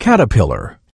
Caterpillar.